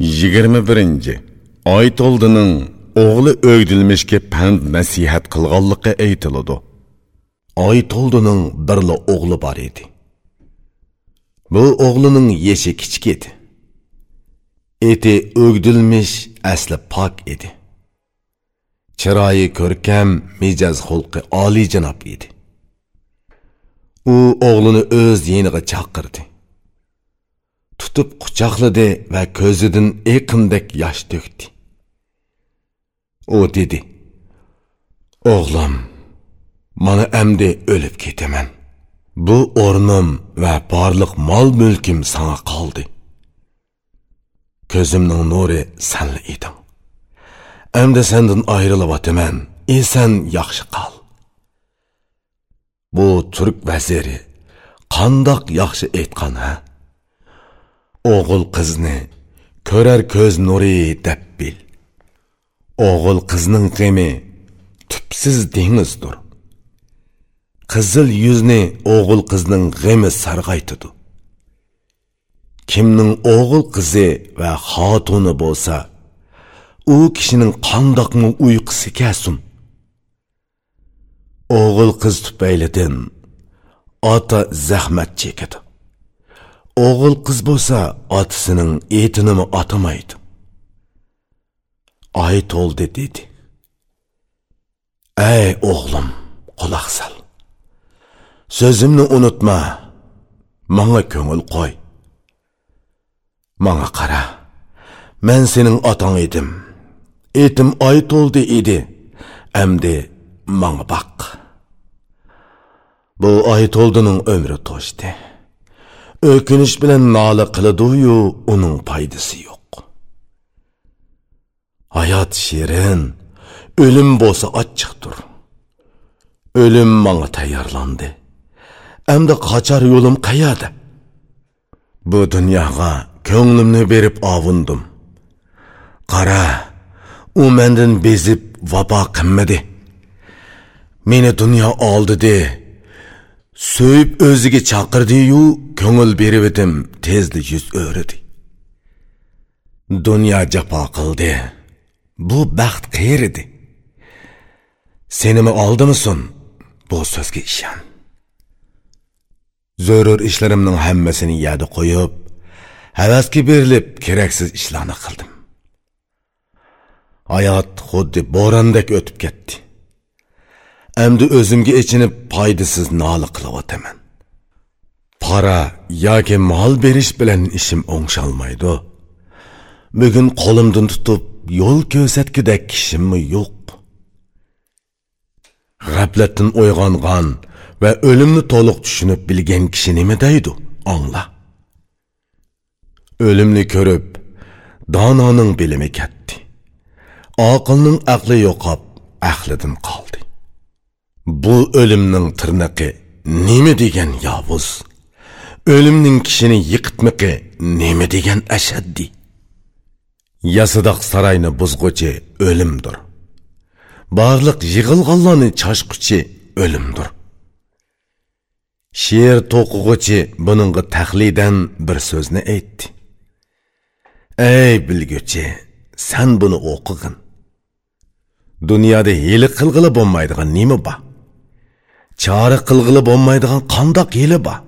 21. Aytoldining o'g'li o'gdilmishga pand nasihat qilganligi aytiladi. Aytoldining birla o'g'li bor edi. Bu o'g'lining yeshi kichik edi. Eti o'gdilmish asli pok edi. Chiroyi ko'rkam, mijoz xulqi oliyjanob edi. U o'g'lini o'z yeniga chaqirdi. Tutib quchoqladi va ko'zidan eqindek yosh to'kdi u dedi o'g'lim mana amdi o'lib ketaman bu o'rnim va barliq mol mulkim sana qoldi ko'zimning nuri sanli eding endi sendan ayrilyapman esan yaxshi qol bu turk vaziri qandoq yaxshi aytgan ha o'g'il qizni ko'rar ko'z nuri deb bil. O'g'il qizning g'imi tupsiz dengizdir. Qizil yuzni o'g'il qizning g'imi sarg'aytidi. Kimning o'g'il qizi va xotuni bo'lsa u kishining qandoqmi uyqusi kelsin o'g'il qiz tufaylidan ota zahmat chekadi. O'g'il qiz bo'lsa otasining etinimi otamaydi. Oy to'ldi dedi. Ey o'g'lim quloq sol so'zimni unutma. Manga ko'ngil qo'y. Manga qara. Men sening otang edim. Etim oy to'ldi edi. Amdi manga boq bu oy to'ldining umri to'shdi o'kinish bilan nola qiladiyu uning foydasi yo'q. Hayot shirin o'lim bo'lsa achchiqdir o'lim manga tayyorlandi. Endi qochar yo'lim qayerda? Bu dunyoga ko'nglimni berib ovundim. Qara u mendan bezib vabo qilmadi. Meni dunyo oldida Сөйіп өзіге чақырды-ю, көңіл беріп едім, тезді жүз өріді. Дүния жапа қылды. Бұл бақт қиырды. Сенімі алдымысын? Бұл сөзге ішан. Зөрір ішлерімнің әммесini яды қойып, әвәске беріліп, керексіз ішланы қылдым. Hayat xuddi borandek o'tib ketdi. Әмді өзімге ечініп пайдасыз налы қылыватамын. Пара яки мал беріш білән ішім оңшалмайды. Бүгін қолымдың тұтып, yol ko'rsatkidek kishimmi yo'q. G'aflatdan uyg'ongan va o'limni to'liq tushunib bilgan kishi nima deydi? Angla o'limni ko'rib dononing bilimi ketdi oqilning aqli yo'qob aqlidan qoldi. Bu o'limning tirnaqi nima degan yovuz? O'limning kishini yiqitmiqi nima degan ashaddiy yasidoq saroyni buzg'uchi o'limdir. Barliq yig'ilg'onlarni chashquchi o'limdir. She'r to'qig'uchi buningga taxlidan bir so'zni aytdi. Ey bilguchi san buni o'qig'in. Dunyoda hiyli qilg'ili bo'lmaydigan nima bor? Chora qilg'ili bo'lmaydigan qandoq yili bor?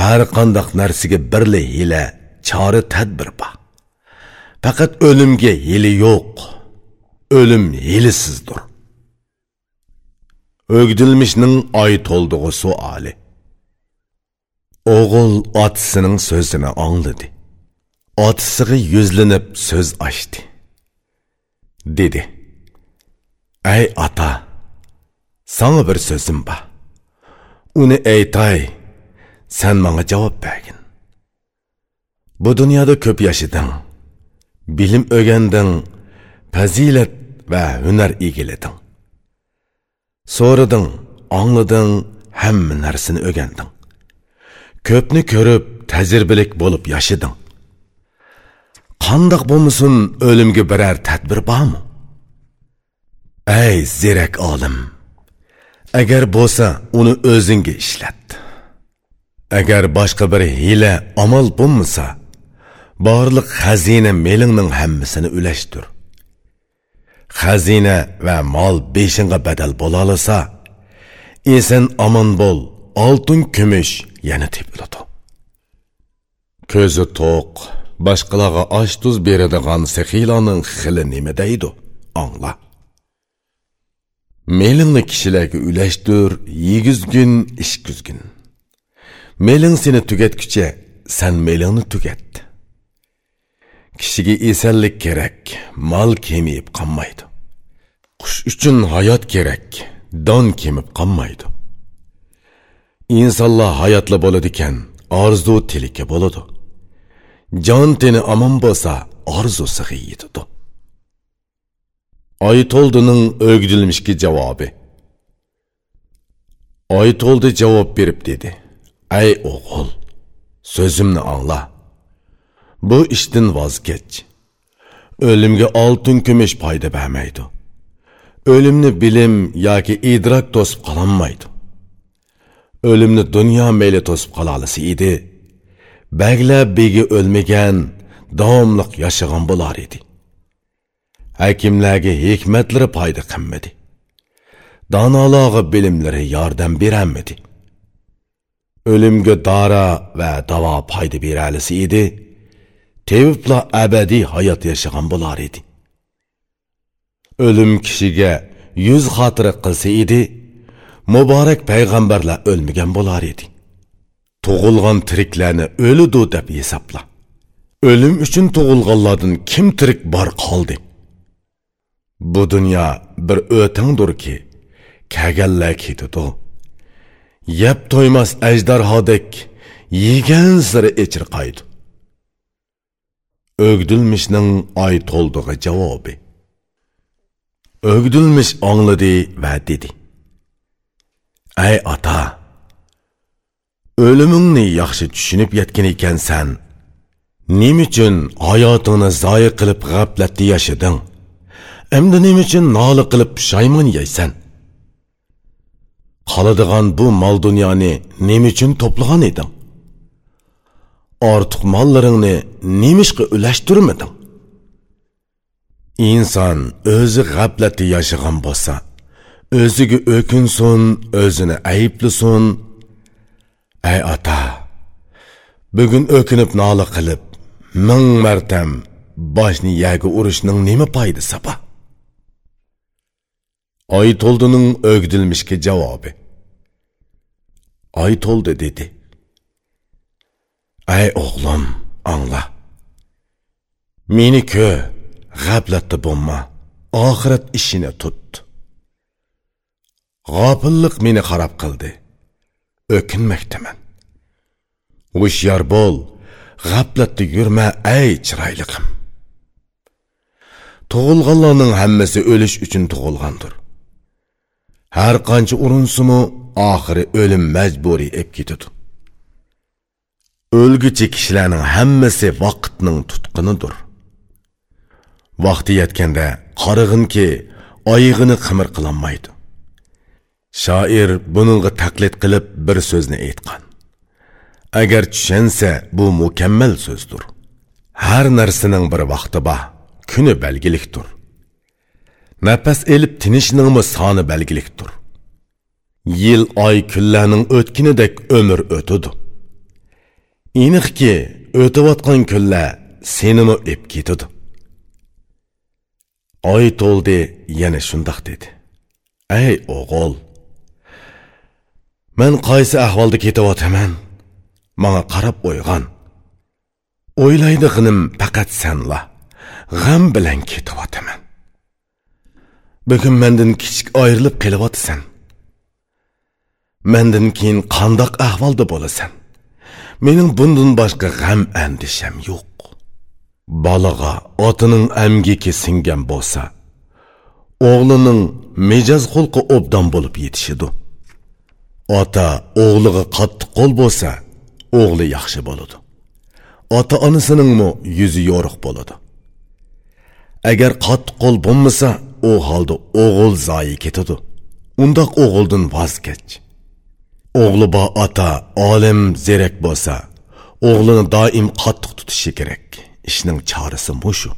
Har qandoq narsaga birli yila chora tadbir bor. Faqat o'limga yili yo'q. O'lim hilisizdir o'gdilmishning oy to'ldig'i suoli. O'g'il otisining so'zini angladi. Otisiga yuzlanib so'z ochdi. Dedi. Ey ota! Саңа бір сөзім ба. уни әйтай, сән маңа жауап бәгін. Бұ дүнияда көп яшыдың, білім өгендің, пәзилет вә үнәр игіледің. Сорыдың, аңлыдың, әм нәрсіні өгендің. Көпні көріп, тәзірбілік болып яшыдың. Қандық болмысын өлімге бірәр тәдбір ба мұ? Әй, зерек алым! Agar bo'lsa uni o'zingga ishlat. Agar boshqa bir hiyla amal bo'lmasa borliq xazina melingning hammasini ulashtir xazina va mol beshinga badal bo'la olsa eson omon bo'l oltin kumush yana tepiladi ko'zi to'q boshqalarga osh tuz beradigan sexiylarning xili nima deydi? Angla melingni kishilarga ulashtir yigizgin ishkuzgin meling seni tugatguncha sen melingni tugat kishiga esanlik kerak mol kemayib qolmaydi qush uchun hayot kerak don kemib qolmaydi insonlar hayotli bo'ladi ekan orzu tilika bo'ladi jon teni omon bo'lsa orzusiga yetadi oytoldining o'gdilmishki javobi. Oytoldi javob berib dedi. Ey o'g'il so'zimni angla. Bu ishdan voz kech. O'limga oltin kumush foyda bermaydi. O'limni bilim yoki idrok to'sib qololmaydi o'limni dunyo meyli to'sib qololisi edi. Baglar begi o'lmagan davomliq yashagan bo'lar edi. Hakimlarga hikmatlari foyda qilmadi. Donolog'i bilimlari yordam berolmadi. O'limga dora va davo foyda beralisi edi. Tevibla abadiy hayot yashagan bo'lar edi. O'lim kishiga yuz xotira qilsa edi muborak payg'ambarlar o'lmagan bo'lar edi. Tug'ilgan tiriklarni o'lidu deb hisobla. O'lim uchun tug'ilganlardan kim tirik bor qoldi? Bu dunyo bir o'tingdirki kaganlar ketidi yeb to'ymas ajdarhodek yegan siri echirqaydi o'gdilmishning oy to'ldig'i javobi. O'gdilmish ongladi va dedi. Ey ota o'limingni yaxshi tushunib yetgan ekansan. Nima uchun hayotingni zoyi qilib g'aflatda yashading? Endi nima uchun nola qilib pushaymon yeysan. Qoladigan bu mol dunyoni nima uchun to'plagan eding ortiq mollaringni nemishqa ulashtirmading inson o'zi g'aflatda yashagan bo'lsa o'ziga o'kinsin o'zini ayblasin. Ey ota bugun o'kinib nola qilib ming martam boshni yaga urishning nima foydasi bor? Oy to'ldining o'gdilmishga javobi. Oy to'ldi dedi. Ey o'g'lim angla. Meni kö, g'ablatda bo'lma. Oxirat ishini tut. G'ofillik meni qarab qildi. O'kinmakdaman. Hushyor bo'l g'ablatda yurma ey chiroyliqim. Tug'ilganlarning hammasi o'lish uchun tug'ilgandir. Har qancha urinsimu oxiri o'lim majburiy eb ketadi. O'lguchi kishilarning hammasi vaqtning tutqinidir vaqti yetganda qarig'inki oyig'ini qimir qilolmaydi shoir buningga taqlid qilib bir so'zni aytgan. Agar tushansa bu mukammal so'zdir. Har narsaning bir vaqti bor kuni belgilikdir. Nəfəs elib tinishninmi soni bəlgilikdir. yil ay oy kunlarning o'tkinidek umr o'tidi aniqki o'tayotgan kunlar senimi ep ketidi oy to'ldi yana shundoq dedi. Ey o'g'il man qaysi ahvolda ketyapman manga qarab o'yg'on o'ylaydiganim faqat sanla g'am bilan ketyapman bugun mendan kichik ayrilib qelyapsan mendan keyin qandoq ahvolda bo'lasan. Mening bundan boshqa g'am andisham yo'q. Bolaga otining amgiki singan bo'lsa o'g'lining mijoz xulqi obdan bo'lib yetishidi ota o'g'liga qattiq qo'l bo'lsa o'g'li yaxshi bo'ladi. Ota onasiningmi yuzi yorug' bo'ladi. Agar qattiq qo'l bo'lmasa u holda o'g'il zoyi ketadi. Undoq o'g'ildan voz kech. O'g'li bor ota olim zerak bo'lsa o'g'lini doim qattiq tutishi kerak. Ishning chorasi mushu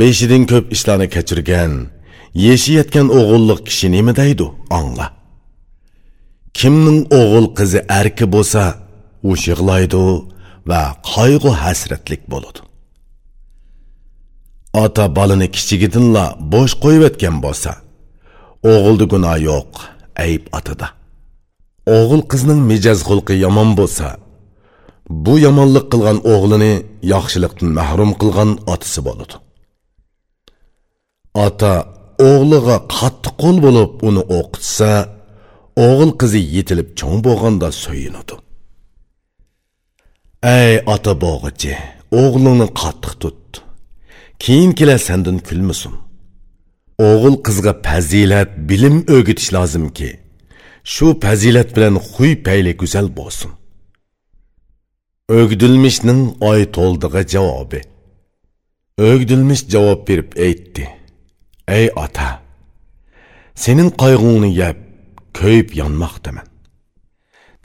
beshidan ko'p ishlarni kechirgan yeshi yetgan o'g'illiq kishi nima deydi? Angla. Kimning o'g'il qizi erki bo'lsa u yig'laydi va qayg'u hasratlik bo'ladi. Ota bolani kichigidinla bo'sh qo'yayotgan bo'lsa o'g'ilda gunoh yo'q ayb otada. O'g'il qizning mijoz xulqi yomon bo'lsa bu yomonlik qilgan o'g'lini yaxshilikdan mahrum qilgan otasi bo'ladi. Ota o'g'liga qattiq qo'l bo'lib uni o'qitsa o'g'il qizi yetilib cho'ng bo'lganda so'yinadi. Ey ota bo'g'ichi o'g'lingni qattiq tut. Keyin kelar sandan kulmasin. O'g'il qizga fazilat bilim o'gitish lozimki shu fazilat bilan huy payli go'zal bo'lsin. O'gdilmishning oy to'ldig'i javobi. O'gdilmish javob berib aytdi. Ey ota sening qayg'ungni yeb ko'yib yonmoqdaman.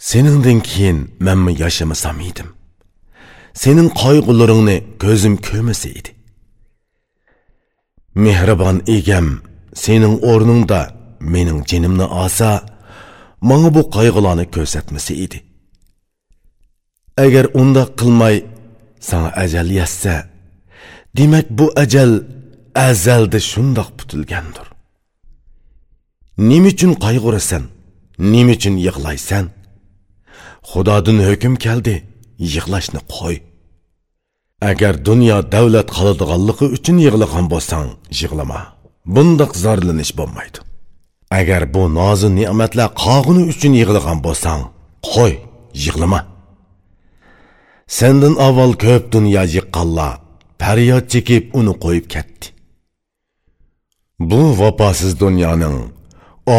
Seningdan keyin manmi yashamasam edim. Sening qayg'ularingni ko'zim ko'masa edi. Mehribon egam sening o'rningda mening jinimni olsa manga bu qayg'ularni ko'rsatmasa edi. Agar unda qilmay sana ajal yassa demak bu ajal azalda shundoq putilgandir. Nima uchun qayg'urasan nima uchun yig'laysan? Xudodan hukm keldi yig'lashni qo'y. Agar dunyo davlat qoladiganligi uchun yig'lagan bo'lsang yig'lama. Bundoq zorlanish bo'lmaydi. Agar bu nozi ne'matlar qog'ini uchun yig'lagan bo'lsang qo'y yig'lama. Sendan avval ko'p dunyo yiqqanlar faryod chekib uni qo'yib ketdi. Bu vafosiz dunyoning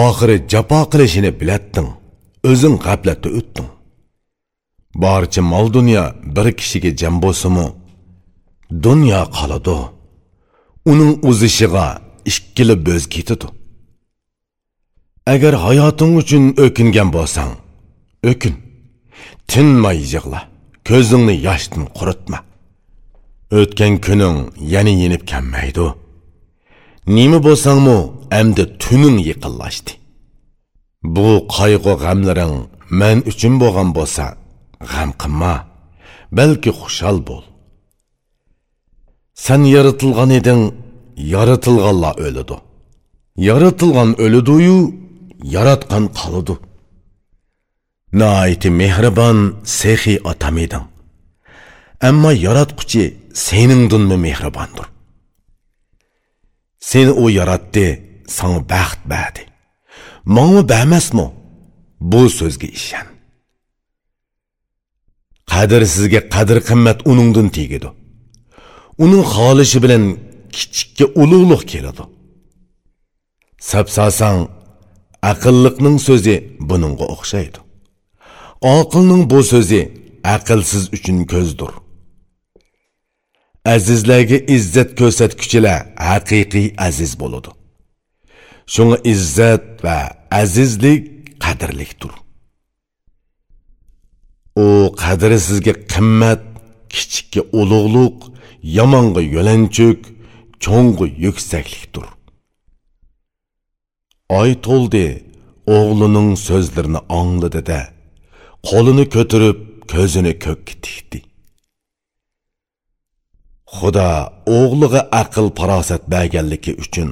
oxiri jafo qilishini bilatding o'zing g'aflatda o'tding. Barcha mol dunyo bir kishiga jam bo'lsimi dunyo qoladi uning o'zishiga ikkili bo'z ketadi agar hayoting uchun o'kingan bo'lsang o'kin. Tinmay yig'la ko'zingni yoshdan quritma. O'tgan kuning yana yenib kelmaydi nima bo'lsangmi endi tuning yiqinlashdi bu qayg'u g'amlaring men uchun bo'lgan bo'lsa g'am qilma balki xushal bo'l. Sen yaratilgan eding yaratilganlar o'lidi yaratilgan o'lidiyu yaratgan qoladi noiti mehribon sehiy otam eding ammo yaratquchi seningdinmi mehribondir seni u yaratdi sana baxt berdi manga bermasmi bu so'zga ishon qadrsizga qadr qimmat uningdan tegidi uning xolishi bilan kichikka ulug'liq keladi. Sapsasang aqlliqning so'zi buningga o'xshaydi. Oqilning bu so'zi aqlsiz uchun ko'zdir. Azizlarga izzat ko'rsatguchilar haqiqiy aziz bo'ladi. Shunga izzat va azizlik qadrlikdir. U qadri sizga qimmat kichikka ulug'liq yomonga yo'lanchuk cho'ng'i yuksaklikdir oy to'ldi o'g'lining so'zlarini angladi da qo'lini ko'tarib ko'zini ko'kka tikdi xudo o'g'liga aql farosat berganligi uchun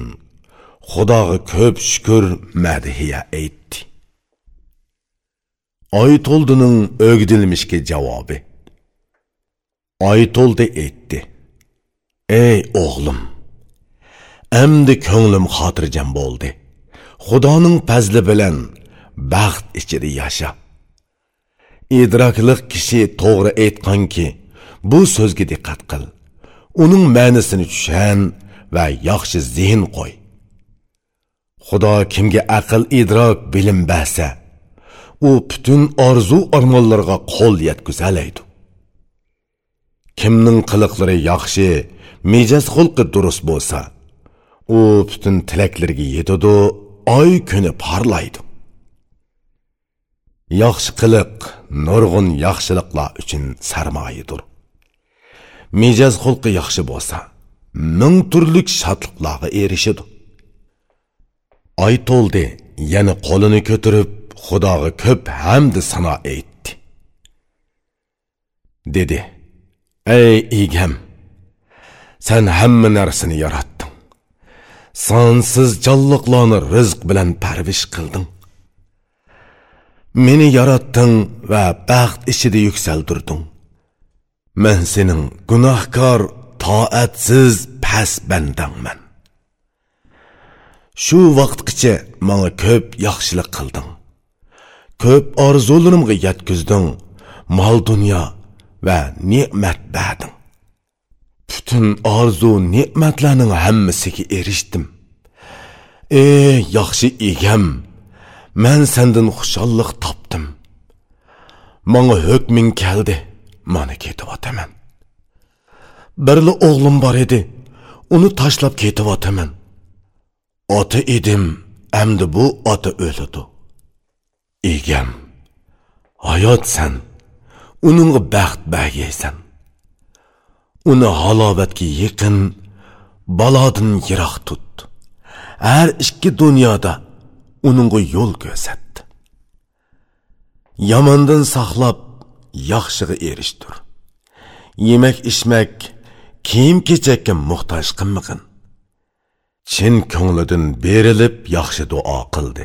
xudoga ko'p shukur madhiya aytdi oy to'ldining o'gdilmishga javobi oy to'ldi aytdi ey o'g'lim endi ko'nglim xotirjam bo'ldi. Xudoning fazli bilan baxt ichida yasha. Idrokliq kishi to'g'ri aytganki bu so'zga diqqat qil. Uning ma'nisini tushan va yaxshi zehn qo'y. Xudo kimga aql idrok bilim bersa u butun orzu armonlarga qo'l yetkazalaydi kimning qiliqlari yaxshi mijoz xulqi durust bo'lsa u butun tilaklarga yetadi oy kuni parlaydi. Yaxshi qiliq nurg'un yaxshiliklar uchun sarmoyidir mijoz xulqi yaxshi bo'lsa ming turlik shodliklarga erishadi. Oy to'ldi yana qo'lini ko'tarib xudoga ko'p hamdi sano aytdi. Dedi ey egam sen hamma narsani yaratding sonsiz jonliqlarni rizq bilan parvish qilding. Meni yaratding va baxt ichida yuksaltirding men sening gunohkor toatsiz pas bandangman. Shu vaqtgacha menga ko'p yaxshilik qilding. Ko'p orzularimga yetkizding mol dunyo va ne'mat berding butun orzu ne'matlarning hammasiga erishdim. Ey yaxshi egam man sendan xushalliq topdim. Manga hukming keldi mana ketyapman birli o'g'lim bor edi uni tashlab ketyapman ota edim endi bu ota o'ladi. Egam hayotsan uningga baxt bagaysan. Uni halovatga yaqin balodan yiroq tut. Har ikki dunyoda uningga yo'l ko'rsatdi yomondan saqlab yaxshiga erishdir yemak ichmak kiyim kechakka muhtoj qilmag'in. Chin ko'nglidan berilib yaxshi duo qildi.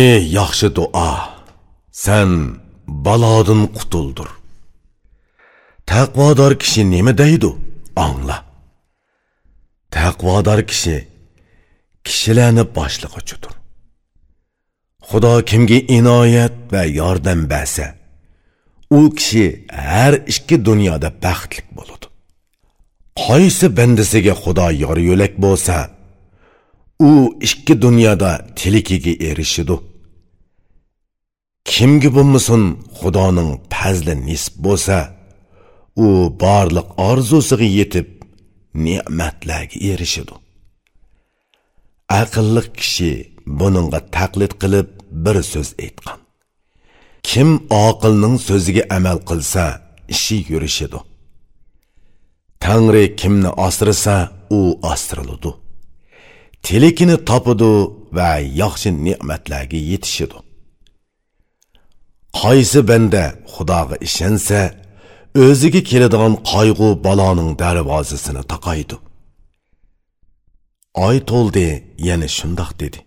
Ey yaxshi duo san balodan qutuldir taqvodor kishi nima deydi? Angla. Taqvodor kishi kishilarni boshlig'ichidir xudo kimga inoyat va yordam bersa u kishi har ikki dunyoda baxtli bo'ladi. Qaysi bandasiga xudo yor yo'lak bo'lsa u ikki dunyoda tilikiga erishidi kimga bo'lmasin xudoning fazli nisb bo'lsa u barliq orzusiga yetib ne'matlarga erishidi aqlli kishi buningga taqlid qilib bir so'z aytgan. Kim oqilning so'ziga amal qilsa ishi yurishidi tangri kimni ostirsa u ostiriladi. Tilikini topidi va yaxshi ne'matlarga yetishidi qaysi banda xudoga ishonsa o'ziga keladigan qayg'u baloning darvozasini taqaydi. Oy to'ldi yana shundoq dedi.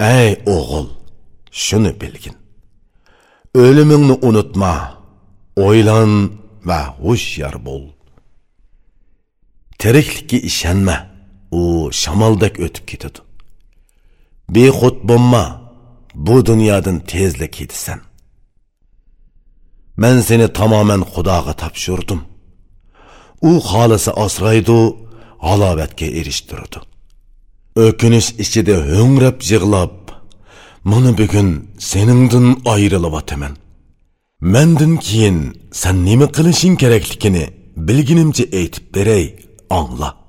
Ey o'g'il shuni bilgin. O'limingni unutma o'ylan va hushyor bo'l. Tiriklikka ishonma u shamoldek o'tib ketadi. Bexud bo'lma bu dunyodan tezla ketasan man seni tamoman xudoga topshirdim. U xolisi asraydi halovatga erishtirdi. O'kinish ichida ho'ngrab yig'lab mana bugun seningdan ayrilyapman mandan keyin san nima qilishing kerakligini bilginimcha aytib beray angla